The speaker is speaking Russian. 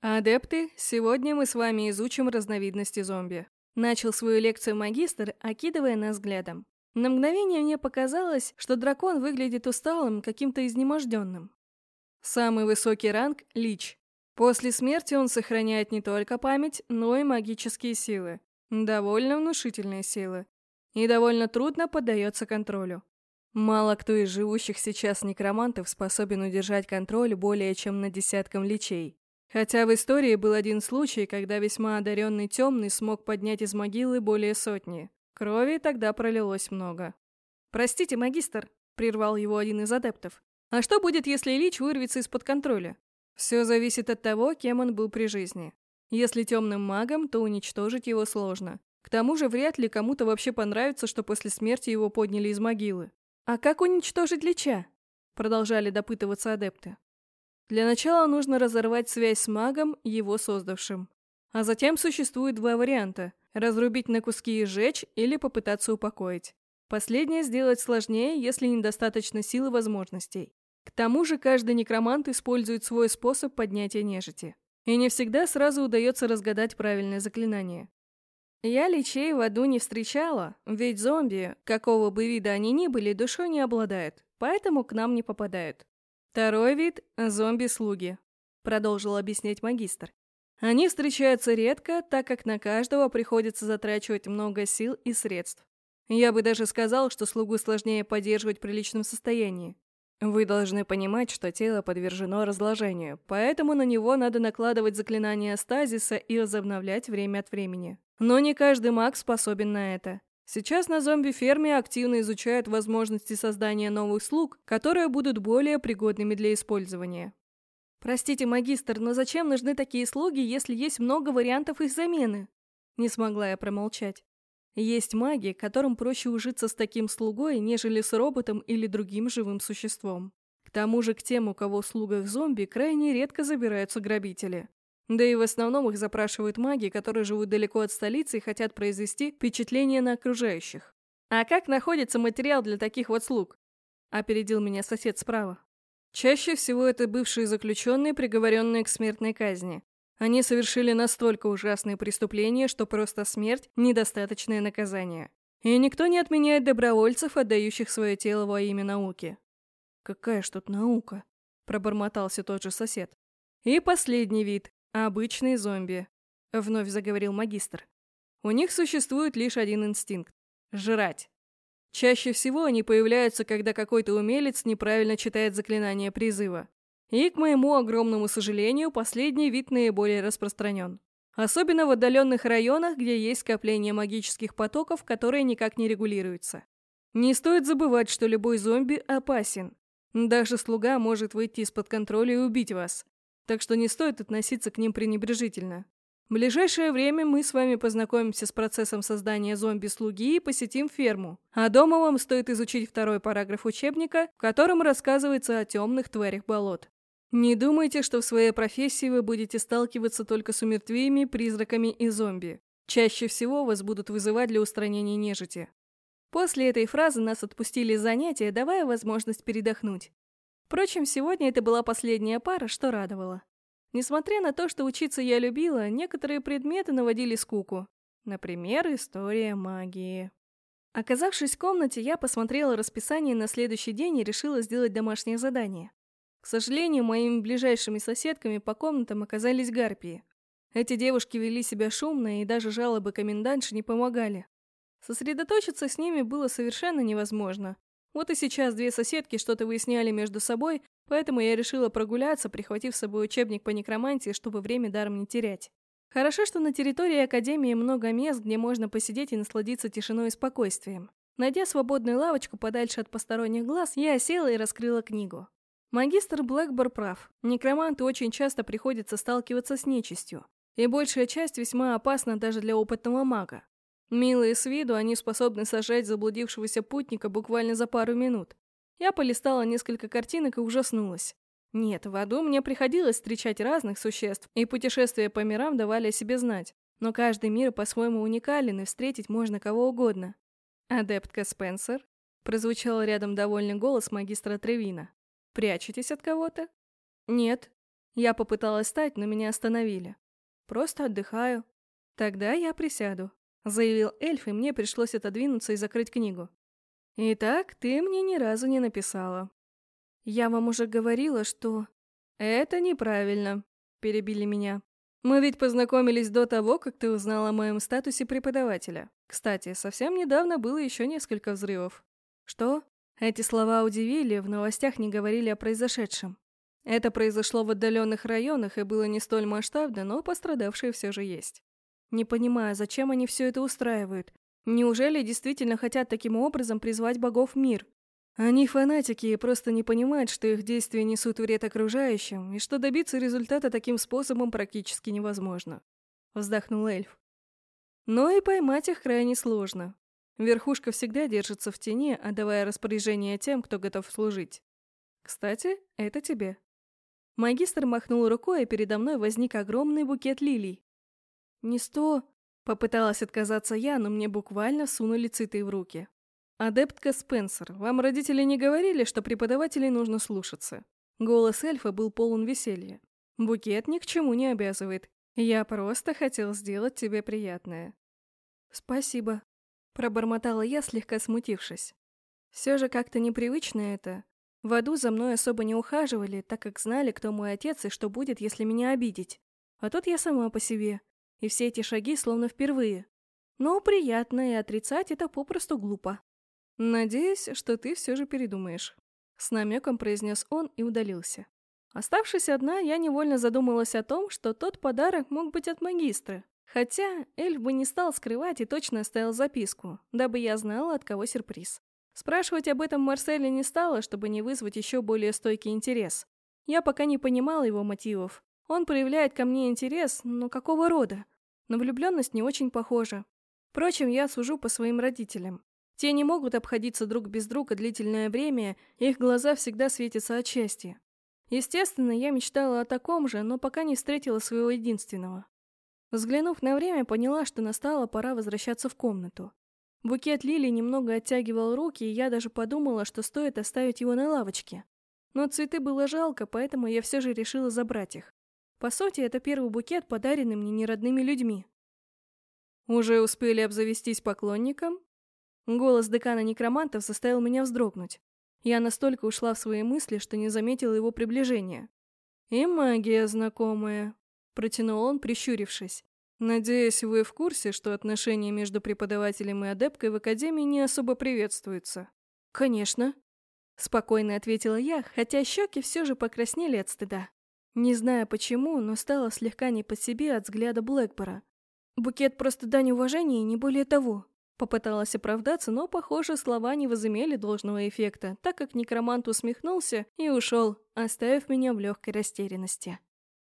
Адепты, сегодня мы с вами изучим разновидности зомби. Начал свою лекцию магистр, окидывая нас взглядом. На мгновение мне показалось, что дракон выглядит усталым, каким-то изнеможденным. Самый высокий ранг – Лич. После смерти он сохраняет не только память, но и магические силы. Довольно внушительные силы. И довольно трудно поддается контролю. Мало кто из живущих сейчас некромантов способен удержать контроль более чем на десятком личей. Хотя в истории был один случай, когда весьма одаренный темный смог поднять из могилы более сотни. Крови тогда пролилось много. «Простите, магистр», — прервал его один из адептов. «А что будет, если Лич вырвется из-под контроля?» Все зависит от того, кем он был при жизни. Если темным магом, то уничтожить его сложно. К тому же вряд ли кому-то вообще понравится, что после смерти его подняли из могилы. «А как уничтожить Лича?» — продолжали допытываться адепты. Для начала нужно разорвать связь с магом, его создавшим. А затем существует два варианта – разрубить на куски и сжечь или попытаться упокоить. Последнее сделать сложнее, если недостаточно сил и возможностей. К тому же каждый некромант использует свой способ поднятия нежити. И не всегда сразу удается разгадать правильное заклинание. Я личей в аду не встречала, ведь зомби, какого бы вида они ни были, душой не обладают, поэтому к нам не попадают. Второй вид – зомби-слуги, продолжил объяснять магистр. Они встречаются редко, так как на каждого приходится затрачивать много сил и средств. Я бы даже сказал, что слугу сложнее поддерживать в приличном состоянии. Вы должны понимать, что тело подвержено разложению, поэтому на него надо накладывать заклинания стазиса и возобновлять время от времени. Но не каждый маг способен на это. Сейчас на зомби-ферме активно изучают возможности создания новых слуг, которые будут более пригодными для использования. «Простите, магистр, но зачем нужны такие слуги, если есть много вариантов их замены?» Не смогла я промолчать. Есть маги, которым проще ужиться с таким слугой, нежели с роботом или другим живым существом. К тому же к тем, у кого в слугах зомби, крайне редко забираются грабители. Да и в основном их запрашивают маги, которые живут далеко от столицы и хотят произвести впечатление на окружающих. «А как находится материал для таких вот слуг?» – опередил меня сосед справа. Чаще всего это бывшие заключенные, приговоренные к смертной казни. Они совершили настолько ужасные преступления, что просто смерть – недостаточное наказание. И никто не отменяет добровольцев, отдающих свое тело во имя науки. «Какая ж тут наука?» – пробормотался тот же сосед. И последний вид – обычные зомби, – вновь заговорил магистр. У них существует лишь один инстинкт – жрать. Чаще всего они появляются, когда какой-то умелец неправильно читает заклинание призыва. И, к моему огромному сожалению, последний вид наиболее распространен. Особенно в отдаленных районах, где есть скопление магических потоков, которые никак не регулируются. Не стоит забывать, что любой зомби опасен. Даже слуга может выйти из-под контроля и убить вас. Так что не стоит относиться к ним пренебрежительно. В ближайшее время мы с вами познакомимся с процессом создания зомби-слуги и посетим ферму. А дома вам стоит изучить второй параграф учебника, в котором рассказывается о темных тварях болот. Не думайте, что в своей профессии вы будете сталкиваться только с умертвиями, призраками и зомби. Чаще всего вас будут вызывать для устранения нежити. После этой фразы нас отпустили из занятия, давая возможность передохнуть. Впрочем, сегодня это была последняя пара, что радовало. Несмотря на то, что учиться я любила, некоторые предметы наводили скуку. Например, история магии. Оказавшись в комнате, я посмотрела расписание на следующий день и решила сделать домашнее задание. К сожалению, моими ближайшими соседками по комнатам оказались гарпии. Эти девушки вели себя шумно, и даже жалобы комендантши не помогали. Сосредоточиться с ними было совершенно невозможно. Вот и сейчас две соседки что-то выясняли между собой, поэтому я решила прогуляться, прихватив с собой учебник по некромантии, чтобы время даром не терять. Хорошо, что на территории Академии много мест, где можно посидеть и насладиться тишиной и спокойствием. Найдя свободную лавочку подальше от посторонних глаз, я села и раскрыла книгу. Магистр Блэкбор прав. Некроманты очень часто приходится сталкиваться с нечистью. И большая часть весьма опасна даже для опытного мага. Милые с виду, они способны сажать заблудившегося путника буквально за пару минут. Я полистала несколько картинок и ужаснулась. Нет, в аду мне приходилось встречать разных существ, и путешествия по мирам давали о себе знать. Но каждый мир по-своему уникален, и встретить можно кого угодно. «Адептка Спенсер?» Прозвучал рядом довольный голос магистра Тревина. Прячетесь от кого-то? Нет. Я попыталась встать, но меня остановили. Просто отдыхаю. Тогда я присяду, заявил эльф, и мне пришлось отодвинуться и закрыть книгу. Итак, ты мне ни разу не написала. Я вам уже говорила, что... Это неправильно, перебили меня. Мы ведь познакомились до того, как ты узнала о моем статусе преподавателя. Кстати, совсем недавно было еще несколько взрывов. Что? Эти слова удивили, в новостях не говорили о произошедшем. Это произошло в отдаленных районах и было не столь масштабно, но пострадавшие все же есть. Не понимаю, зачем они все это устраивают. Неужели действительно хотят таким образом призвать богов в мир? Они фанатики и просто не понимают, что их действия несут вред окружающим, и что добиться результата таким способом практически невозможно. Вздохнул эльф. Но и поймать их крайне сложно. Верхушка всегда держится в тени, отдавая распоряжение тем, кто готов служить. Кстати, это тебе. Магистр махнул рукой, и передо мной возник огромный букет лилий. «Не сто...» — попыталась отказаться я, но мне буквально сунули цветы в руки. «Адептка Спенсер, вам родители не говорили, что преподавателей нужно слушаться?» Голос эльфа был полон веселья. «Букет ни к чему не обязывает. Я просто хотел сделать тебе приятное». «Спасибо», — пробормотала я, слегка смутившись. Все же как-то непривычно это. В аду за мной особо не ухаживали, так как знали, кто мой отец и что будет, если меня обидеть. А тут я сама по себе. И все эти шаги словно впервые. Но приятно, и отрицать это попросту глупо. «Надеюсь, что ты все же передумаешь», — с намеком произнес он и удалился. Оставшись одна, я невольно задумалась о том, что тот подарок мог быть от магистра. Хотя эльф бы не стал скрывать и точно оставил записку, дабы я знала, от кого сюрприз. Спрашивать об этом Марселе не стала, чтобы не вызвать еще более стойкий интерес. Я пока не понимала его мотивов. Он проявляет ко мне интерес, но какого рода? На влюбленность не очень похоже. Впрочем, я сужу по своим родителям. Те не могут обходиться друг без друга длительное время, их глаза всегда светятся от счастья. Естественно, я мечтала о таком же, но пока не встретила своего единственного. Взглянув на время, поняла, что настала пора возвращаться в комнату. Букет лилий немного оттягивал руки, и я даже подумала, что стоит оставить его на лавочке. Но цветы было жалко, поэтому я все же решила забрать их. По сути, это первый букет, подаренный мне неродными людьми. «Уже успели обзавестись поклонником?» Голос декана некромантов заставил меня вздрогнуть. Я настолько ушла в свои мысли, что не заметила его приближения. «И магия знакомая», — протянул он, прищурившись. «Надеюсь, вы в курсе, что отношения между преподавателем и адепткой в Академии не особо приветствуются?» «Конечно», — спокойно ответила я, хотя щеки все же покраснели от стыда. Не знаю почему, но стало слегка не по себе от взгляда Блэкбора. Букет просто дань уважения и не более того. Попыталась оправдаться, но, похоже, слова не возымели должного эффекта, так как некромант усмехнулся и ушел, оставив меня в легкой растерянности.